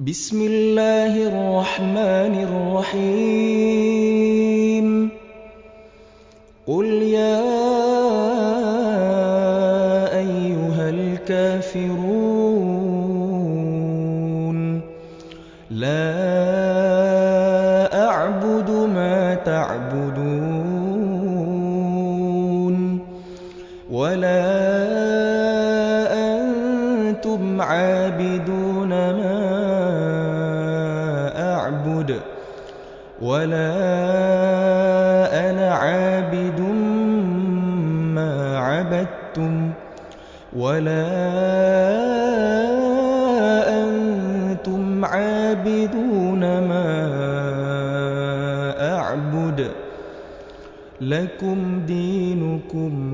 بِسْمِ اللَّهِ الرَّحْمَٰنِ الرَّحِيمِ. قُلْ يَا أَيُّهَا الْكَافِرُونَ لَا أَعْبُدُ مَا تَعْبُدُونَ وَلَا أَنتُمْ عَابِدُونَ مَا أَعْبُدُ وَلَا أَنَا عَابِدٌ مَّا عَبَدتُّمْ وَلَا أَنتُمْ عَابِدُونَ مَا أَعْبُدُ ۖ. لَكُمْ دِينُكُمْ